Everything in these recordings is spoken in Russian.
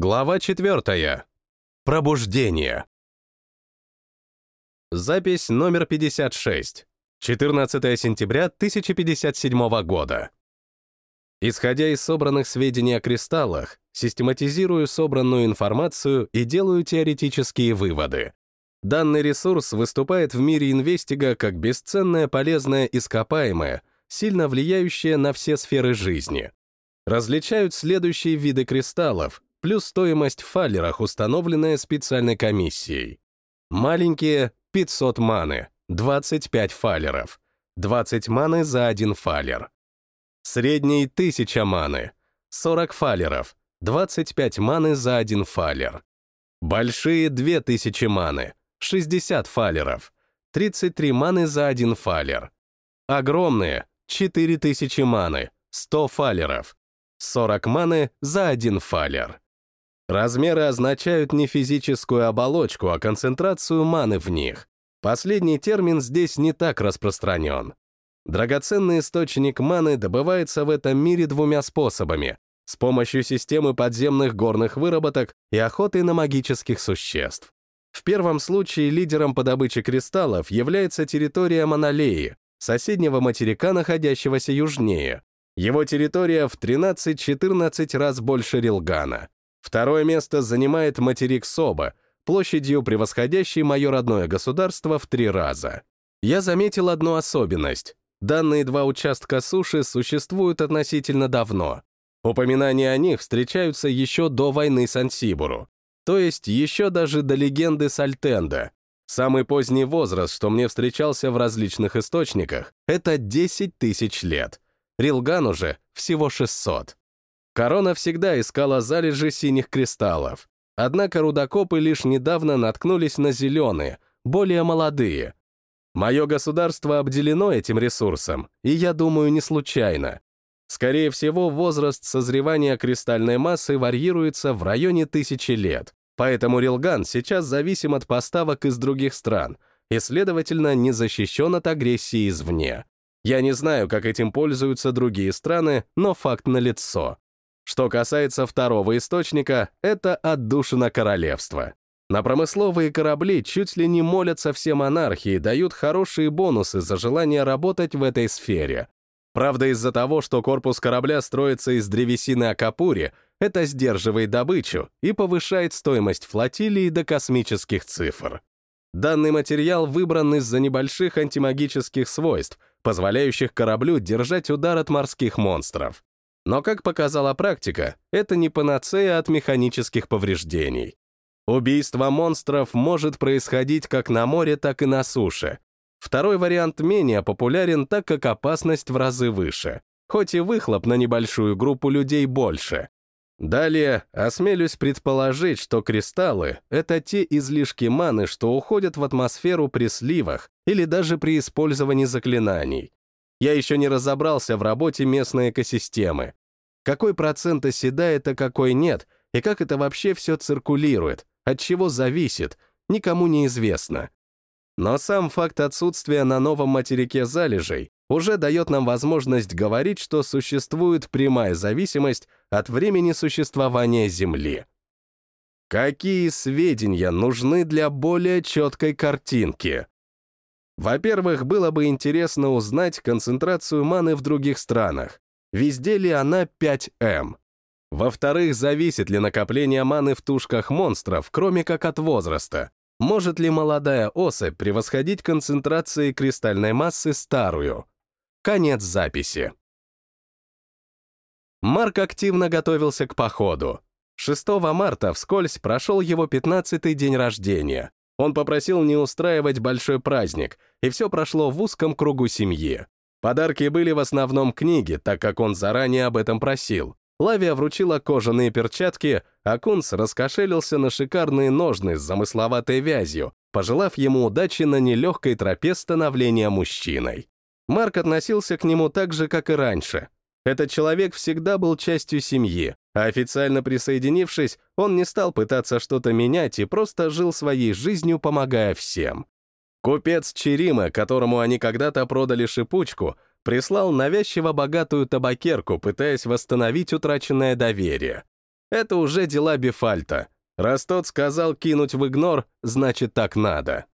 Глава 4. Пробуждение. Запись номер 56. 14 сентября 1057 года. Исходя из собранных сведений о кристаллах, систематизирую собранную информацию и делаю теоретические выводы. Данный ресурс выступает в мире инвестига как бесценное полезное ископаемое, сильно влияющее на все сферы жизни. Различают следующие виды кристаллов, плюс стоимость в фалерах, установленная специальной комиссией. Маленькие — 500 маны, 25 фалеров, 20 маны за один фалер. Средний — 1000 маны, 40 фалеров, 25 маны за один фалер. Большие — 2000 маны, 60 фалеров, 33 маны за один фалер. Огромные — 4000 маны, 100 фалеров, 40 маны за один фалер. Размеры означают не физическую оболочку, а концентрацию маны в них. Последний термин здесь не так распространен. Драгоценный источник маны добывается в этом мире двумя способами — с помощью системы подземных горных выработок и охоты на магических существ. В первом случае лидером по добыче кристаллов является территория Монолеи, соседнего материка, находящегося южнее. Его территория в 13-14 раз больше Рилгана. Второе место занимает материк Соба, площадью превосходящей мое родное государство в три раза. Я заметил одну особенность. Данные два участка суши существуют относительно давно. Упоминания о них встречаются еще до войны с Ансибуру. То есть еще даже до легенды Сальтенда. Самый поздний возраст, что мне встречался в различных источниках, это 10 тысяч лет. Рилган уже всего 600. Корона всегда искала залежи синих кристаллов. Однако рудокопы лишь недавно наткнулись на зеленые, более молодые. Мое государство обделено этим ресурсом, и я думаю, не случайно. Скорее всего, возраст созревания кристальной массы варьируется в районе тысячи лет, поэтому Рилган сейчас зависим от поставок из других стран и, следовательно, не защищен от агрессии извне. Я не знаю, как этим пользуются другие страны, но факт налицо. Что касается второго источника, это отдушина королевства. На промысловые корабли чуть ли не молятся все монархии и дают хорошие бонусы за желание работать в этой сфере. Правда, из-за того, что корпус корабля строится из древесины Акапури, это сдерживает добычу и повышает стоимость флотилии до космических цифр. Данный материал выбран из-за небольших антимагических свойств, позволяющих кораблю держать удар от морских монстров. Но, как показала практика, это не панацея от механических повреждений. Убийство монстров может происходить как на море, так и на суше. Второй вариант менее популярен, так как опасность в разы выше, хоть и выхлоп на небольшую группу людей больше. Далее, осмелюсь предположить, что кристаллы — это те излишки маны, что уходят в атмосферу при сливах или даже при использовании заклинаний. Я еще не разобрался в работе местной экосистемы. Какой процент оседает, а какой нет, и как это вообще все циркулирует, от чего зависит, никому не известно. Но сам факт отсутствия на новом материке залежей уже дает нам возможность говорить, что существует прямая зависимость от времени существования Земли. Какие сведения нужны для более четкой картинки? Во-первых, было бы интересно узнать концентрацию маны в других странах. Везде ли она 5М? Во-вторых, зависит ли накопление маны в тушках монстров, кроме как от возраста? Может ли молодая особь превосходить концентрацией кристальной массы старую? Конец записи. Марк активно готовился к походу. 6 марта вскользь прошел его 15-й день рождения. Он попросил не устраивать большой праздник, и все прошло в узком кругу семьи. Подарки были в основном книги, так как он заранее об этом просил. Лавия вручила кожаные перчатки, а Кунс раскошелился на шикарные ножны с замысловатой вязью, пожелав ему удачи на нелегкой тропе становления мужчиной. Марк относился к нему так же, как и раньше. Этот человек всегда был частью семьи, а официально присоединившись, он не стал пытаться что-то менять и просто жил своей жизнью, помогая всем. Купец Черима, которому они когда-то продали шипучку, прислал навязчиво богатую табакерку, пытаясь восстановить утраченное доверие. Это уже дела Бефальта. Раз тот сказал кинуть в игнор, значит так надо.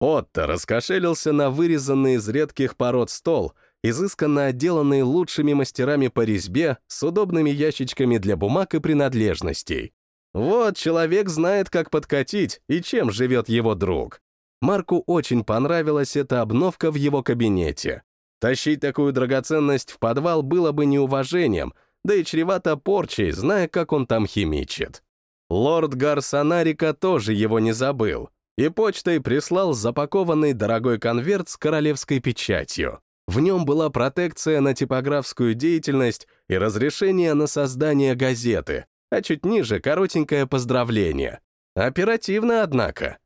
Отто раскошелился на вырезанный из редких пород стол, изысканно отделанный лучшими мастерами по резьбе с удобными ящичками для бумаг и принадлежностей. Вот человек знает, как подкатить и чем живет его друг. Марку очень понравилась эта обновка в его кабинете. Тащить такую драгоценность в подвал было бы неуважением, да и чревато порчей, зная, как он там химичит. Лорд Гарсонарика тоже его не забыл, и почтой прислал запакованный дорогой конверт с королевской печатью. В нем была протекция на типографскую деятельность и разрешение на создание газеты, а чуть ниже коротенькое поздравление. Оперативно, однако.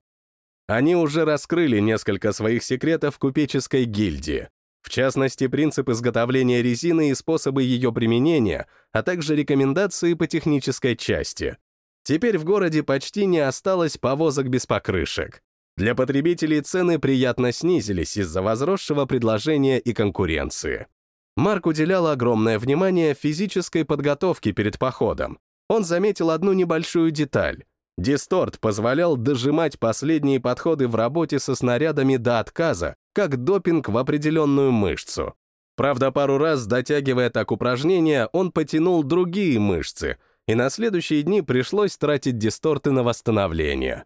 Они уже раскрыли несколько своих секретов купеческой гильдии. В частности, принцип изготовления резины и способы ее применения, а также рекомендации по технической части. Теперь в городе почти не осталось повозок без покрышек. Для потребителей цены приятно снизились из-за возросшего предложения и конкуренции. Марк уделял огромное внимание физической подготовке перед походом. Он заметил одну небольшую деталь. Дисторт позволял дожимать последние подходы в работе со снарядами до отказа, как допинг в определенную мышцу. Правда, пару раз, дотягивая так упражнения, он потянул другие мышцы, и на следующие дни пришлось тратить дисторты на восстановление.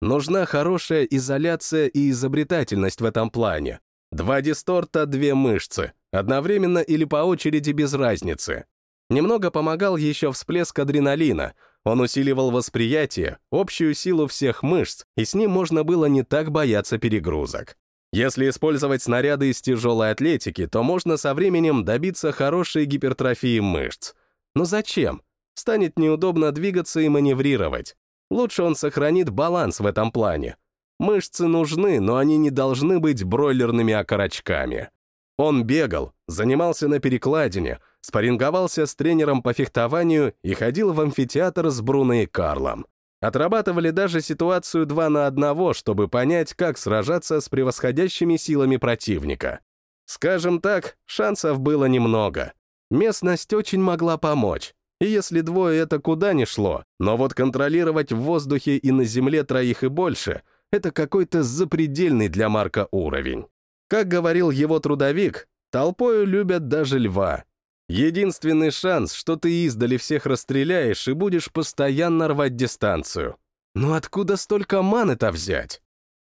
Нужна хорошая изоляция и изобретательность в этом плане. Два дисторта — две мышцы, одновременно или по очереди без разницы. Немного помогал еще всплеск адреналина, он усиливал восприятие, общую силу всех мышц, и с ним можно было не так бояться перегрузок. Если использовать снаряды из тяжелой атлетики, то можно со временем добиться хорошей гипертрофии мышц. Но зачем? Станет неудобно двигаться и маневрировать. Лучше он сохранит баланс в этом плане. Мышцы нужны, но они не должны быть бройлерными окорочками. Он бегал, занимался на перекладине, спарринговался с тренером по фехтованию и ходил в амфитеатр с Бруно и Карлом. Отрабатывали даже ситуацию два на одного, чтобы понять, как сражаться с превосходящими силами противника. Скажем так, шансов было немного. Местность очень могла помочь. И если двое это куда ни шло, но вот контролировать в воздухе и на земле троих и больше — это какой-то запредельный для Марка уровень. Как говорил его трудовик, толпою любят даже льва, Единственный шанс, что ты издали всех расстреляешь и будешь постоянно рвать дистанцию. Но откуда столько маны-то взять?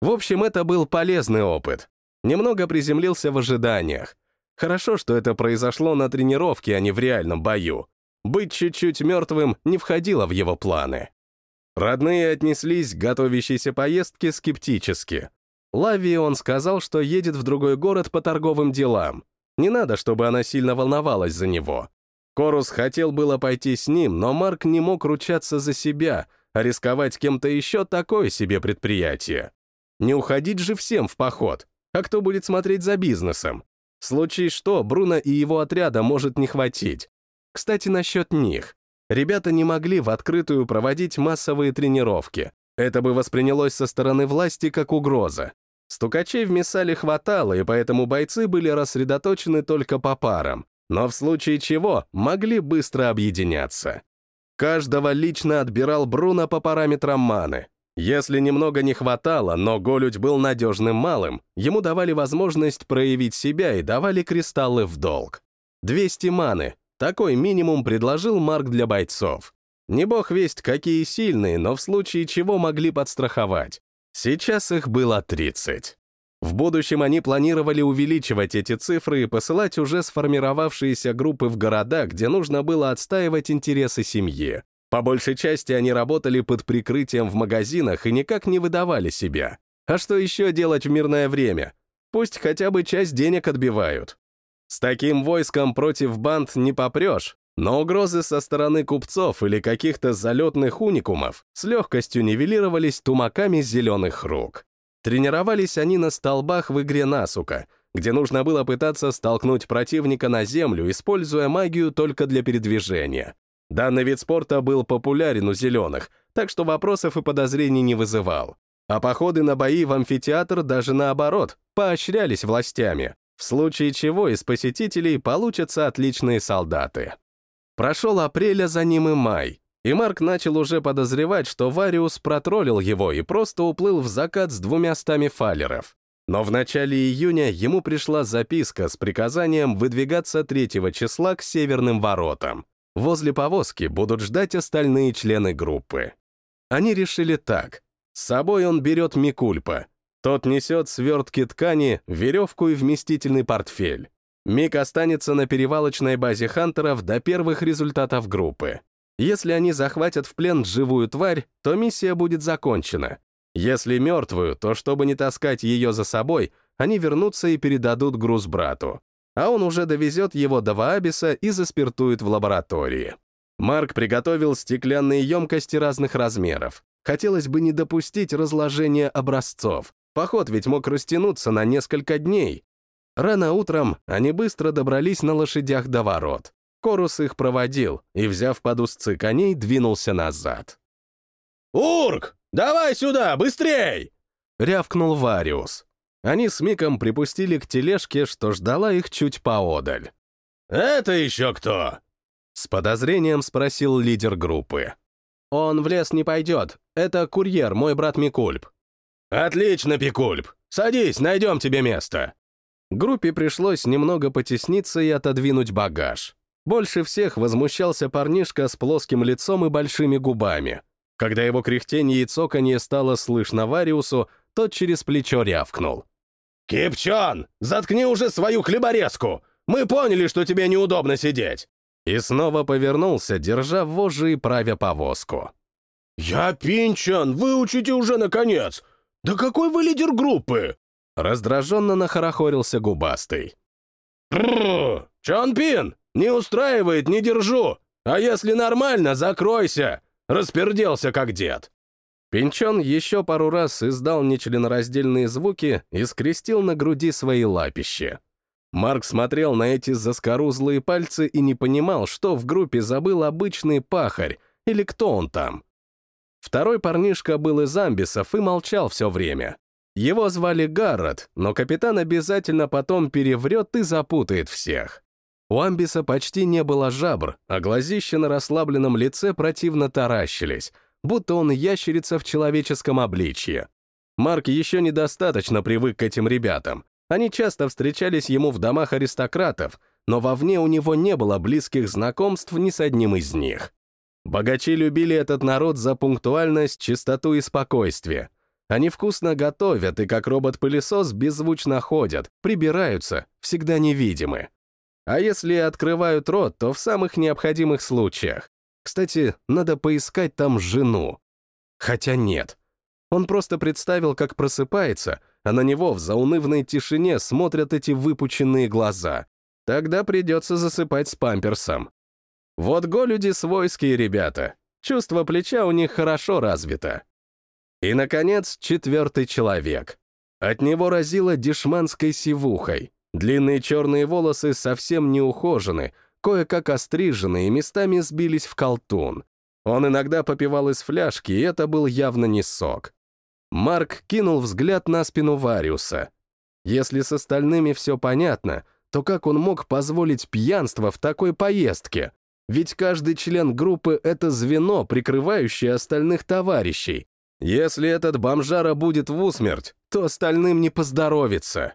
В общем, это был полезный опыт. Немного приземлился в ожиданиях. Хорошо, что это произошло на тренировке, а не в реальном бою. Быть чуть-чуть мертвым не входило в его планы. Родные отнеслись к готовящейся поездке скептически. Лавии он сказал, что едет в другой город по торговым делам, не надо, чтобы она сильно волновалась за него. Корус хотел было пойти с ним, но Марк не мог ручаться за себя, а рисковать кем-то еще такое себе предприятие. Не уходить же всем в поход. А кто будет смотреть за бизнесом? В случае что, Бруно и его отряда может не хватить. Кстати, насчет них. Ребята не могли в открытую проводить массовые тренировки. Это бы воспринялось со стороны власти как угроза. Стукачей в Мессале хватало, и поэтому бойцы были рассредоточены только по парам, но в случае чего могли быстро объединяться. Каждого лично отбирал Бруно по параметрам маны. Если немного не хватало, но Голють был надежным малым, ему давали возможность проявить себя и давали кристаллы в долг. 200 маны — такой минимум предложил Марк для бойцов. Не бог весть, какие сильные, но в случае чего могли подстраховать. Сейчас их было 30. В будущем они планировали увеличивать эти цифры и посылать уже сформировавшиеся группы в города, где нужно было отстаивать интересы семьи. По большей части они работали под прикрытием в магазинах и никак не выдавали себя. А что еще делать в мирное время? Пусть хотя бы часть денег отбивают. С таким войском против банд не попрешь, но угрозы со стороны купцов или каких-то залетных уникумов с легкостью нивелировались тумаками зеленых рук. Тренировались они на столбах в игре Насука, где нужно было пытаться столкнуть противника на землю, используя магию только для передвижения. Данный вид спорта был популярен у зеленых, так что вопросов и подозрений не вызывал. А походы на бои в амфитеатр даже наоборот, поощрялись властями, в случае чего из посетителей получатся отличные солдаты. Прошел апрель, а за ним и май. и Марк начал уже подозревать, что Вариус протроллил его и просто уплыл в закат с двумя стами фалеров. Но в начале июня ему пришла записка с приказанием выдвигаться 3 числа к северным воротам. Возле повозки будут ждать остальные члены группы. Они решили так. С собой он берет Микульпа. Тот несет свертки ткани, веревку и вместительный портфель. Мик останется на перевалочной базе хантеров до первых результатов группы. Если они захватят в плен живую тварь, то миссия будет закончена. Если мертвую, то чтобы не таскать ее за собой, они вернутся и передадут груз брату. А он уже довезет его до Ваабиса и заспиртует в лаборатории. Марк приготовил стеклянные емкости разных размеров. Хотелось бы не допустить разложения образцов. Поход ведь мог растянуться на несколько дней. Рано утром они быстро добрались на лошадях до ворот. Корус их проводил и, взяв под узцы коней, двинулся назад. «Урк, давай сюда, быстрей!» — рявкнул Вариус. Они с Миком припустили к тележке, что ждала их чуть поодаль. «Это еще кто?» С подозрением спросил лидер группы. «Он в лес не пойдет. Это курьер, мой брат Микульп». «Отлично, Пикульп. Садись, найдем тебе место». Группе пришлось немного потесниться и отодвинуть багаж. Больше всех возмущался парнишка с плоским лицом и большими губами. Когда его кряхтенье и цоканье стало слышно Вариусу, тот через плечо рявкнул. «Кипчон, заткни уже свою хлеборезку! Мы поняли, что тебе неудобно сидеть!» И снова повернулся, держа вожжи и правя повозку. «Я Пинчан, выучите уже, наконец! Да какой вы лидер группы?» Раздраженно нахорохорился губастый. «Чон Пин, не устраивает, не держу! А если нормально, закройся! Расперделся, как дед!» Пинчон еще пару раз издал нечленораздельные звуки и скрестил на груди свои лапища. Марк смотрел на эти заскорузлые пальцы и не понимал, что в группе забыл обычный пахарь, или кто он там. Второй парнишка был из амбисов и молчал все время. Его звали Гаррет, но капитан обязательно потом переврет и запутает всех. У амбиса почти не было жабр, а глазища на расслабленном лице противно таращились, будто он ящерица в человеческом обличье. Марк еще недостаточно привык к этим ребятам, они часто встречались ему в домах аристократов, но вовне у него не было близких знакомств ни с одним из них. Богачи любили этот народ за пунктуальность, чистоту и спокойствие. Они вкусно готовят и как робот-пылесос беззвучно ходят, прибираются, всегда невидимы. А если открывают рот, то в самых необходимых случаях. Кстати, надо поискать там жену. Хотя нет. Он просто представил, как просыпается, а на него в заунывной тишине смотрят эти выпученные глаза. Тогда придется засыпать с памперсом. Вот голюди свойские ребята. Чувство плеча у них хорошо развито. И, наконец, четвертый человек. От него разило дешманской сивухой. Длинные черные волосы совсем не ухожены, кое-как острижены и местами сбились в колтун. Он иногда попивал из фляжки, и это был явно не сок. Марк кинул взгляд на спину Вариуса. Если с остальными все понятно, то как он мог позволить пьянство в такой поездке? Ведь каждый член группы — это звено, прикрывающее остальных товарищей. Если этот бомжара будет в усмерть, то остальным не поздоровится.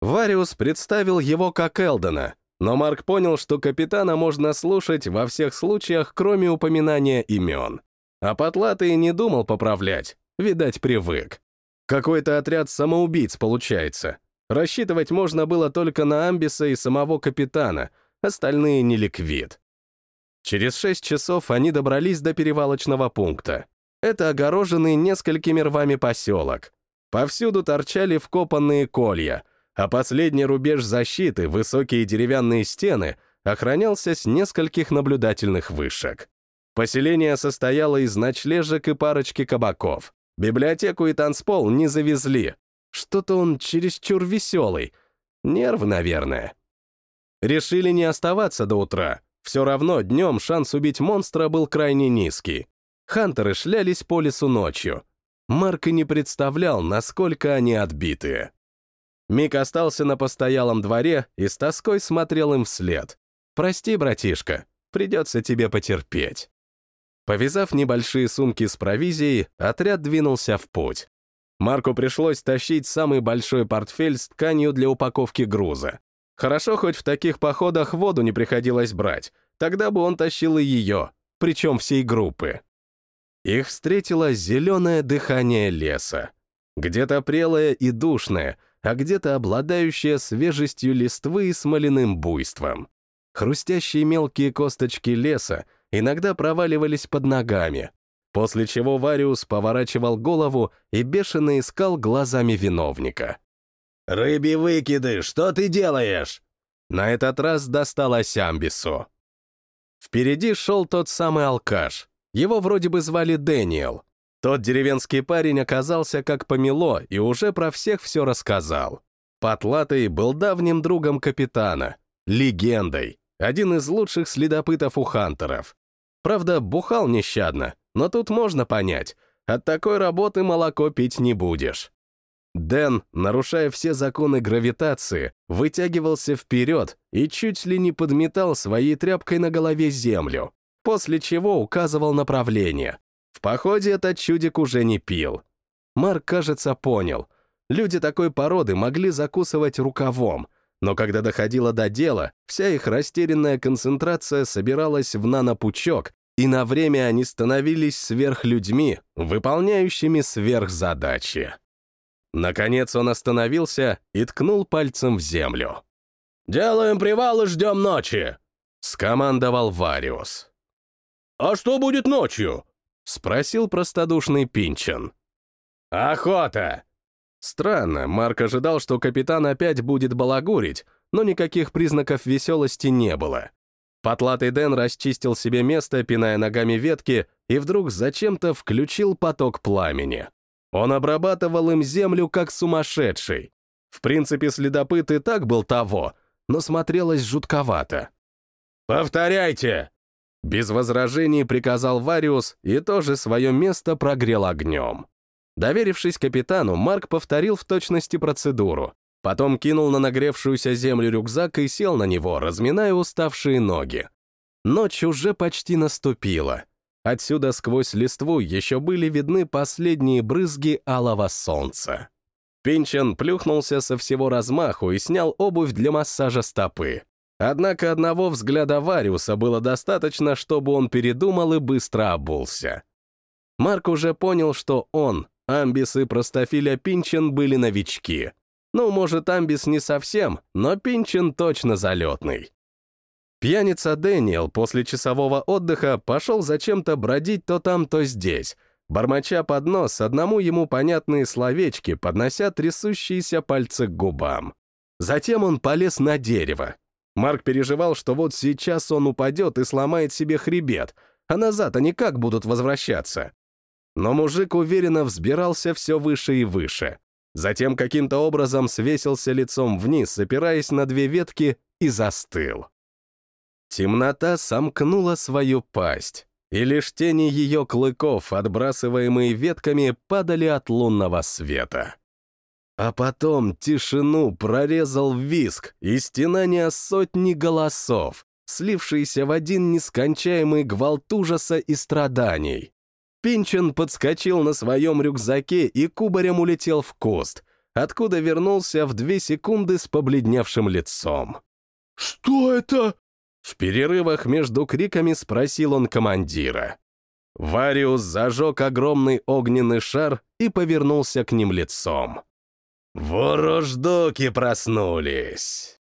Вариус представил его как Элдена, но Марк понял, что капитана можно слушать во всех случаях, кроме упоминания имен. А Потлатый не думал поправлять, Видать, привык. Какой-то отряд самоубийц получается. Рассчитывать можно было только на Амбиса и самого капитана, остальные не ликвид. Через шесть часов они добрались до перевалочного пункта. Это огороженный несколькими рвами поселок. Повсюду торчали вкопанные колья, а последний рубеж защиты, высокие деревянные стены, охранялся с нескольких наблюдательных вышек. Поселение состояло из ночлежек и парочки кабаков. Библиотеку и танцпол не завезли. Что-то он чересчур веселый. Нерв, наверное. Решили не оставаться до утра. Все равно днем шанс убить монстра был крайне низкий. Хантеры шлялись по лесу ночью. Марк и не представлял, насколько они отбитые. Мик остался на постоялом дворе и с тоской смотрел им вслед. «Прости, братишка, придется тебе потерпеть». Повязав небольшие сумки с провизией, отряд двинулся в путь. Марку пришлось тащить самый большой портфель с тканью для упаковки груза. Хорошо, хоть в таких походах воду не приходилось брать, тогда бы он тащил и ее, причем всей группы. Их встретило зеленое дыхание леса. Где-то прелое и душное, а где-то обладающее свежестью листвы и смоляным буйством. Хрустящие мелкие косточки леса иногда проваливались под ногами, после чего Вариус поворачивал голову и бешено искал глазами виновника. «Рыбий выкиды, что ты делаешь?» На этот раз досталось Амбису. Впереди шел тот самый алкаш. Его вроде бы звали Дэниел. Тот деревенский парень оказался как помело и уже про всех все рассказал. Потлатый был давним другом капитана, легендой, один из лучших следопытов у хантеров. Правда, бухал нещадно, но тут можно понять, от такой работы молоко пить не будешь. Дэн, нарушая все законы гравитации, вытягивался вперед и чуть ли не подметал своей тряпкой на голове землю, после чего указывал направление. В походе этот чудик уже не пил. Марк, кажется, понял. Люди такой породы могли закусывать рукавом, но когда доходило до дела, вся их растерянная концентрация собиралась в нанопучок, и на время они становились сверхлюдьми, выполняющими сверхзадачи. Наконец он остановился и ткнул пальцем в землю. «Делаем привал и ждем ночи!» — скомандовал Вариус. «А что будет ночью?» — спросил простодушный Пинчен. «Охота!» Странно, Марк ожидал, что капитан опять будет балагурить, но никаких признаков веселости не было. Потлатый Дэн расчистил себе место, пиная ногами ветки, и вдруг зачем-то включил поток пламени. Он обрабатывал им землю как сумасшедший. В принципе, следопыт и так был того, но смотрелось жутковато. «Повторяйте!» Без возражений приказал Вариус и тоже свое место прогрел огнем. Доверившись капитану, Марк повторил в точности процедуру. Потом кинул на нагревшуюся землю рюкзак и сел на него, разминая уставшие ноги. Ночь уже почти наступила. Отсюда сквозь листву еще были видны последние брызги алого солнца. Пинчен плюхнулся со всего размаху и снял обувь для массажа стопы. Однако одного взгляда Вариуса было достаточно, чтобы он передумал и быстро обулся. Марк уже понял, что он, Амбис и Простофиля Пинчен были новички. Ну, может, Амбис не совсем, но Пинчен точно залетный. Пьяница Дэниел после часового отдыха пошел зачем-то бродить то там, то здесь, бормоча под нос одному ему понятные словечки, поднося трясущиеся пальцы к губам. Затем он полез на дерево. Марк переживал, что вот сейчас он упадет и сломает себе хребет, а назад они как будут возвращаться? Но мужик уверенно взбирался все выше и выше. Затем каким-то образом свесился лицом вниз, опираясь на две ветки, и застыл. Темнота сомкнула свою пасть, и лишь тени ее клыков, отбрасываемые ветками, падали от лунного света. А потом тишину прорезал виск и стенание сотни голосов, слившиеся в один нескончаемый гвалт ужаса и страданий. Пинчен подскочил на своем рюкзаке и кубарем улетел в куст, откуда вернулся в две секунды с побледневшим лицом. «Что это?» В перерывах между криками спросил он командира. Вариус зажег огромный огненный шар и повернулся к ним лицом. «Ворождоки проснулись!»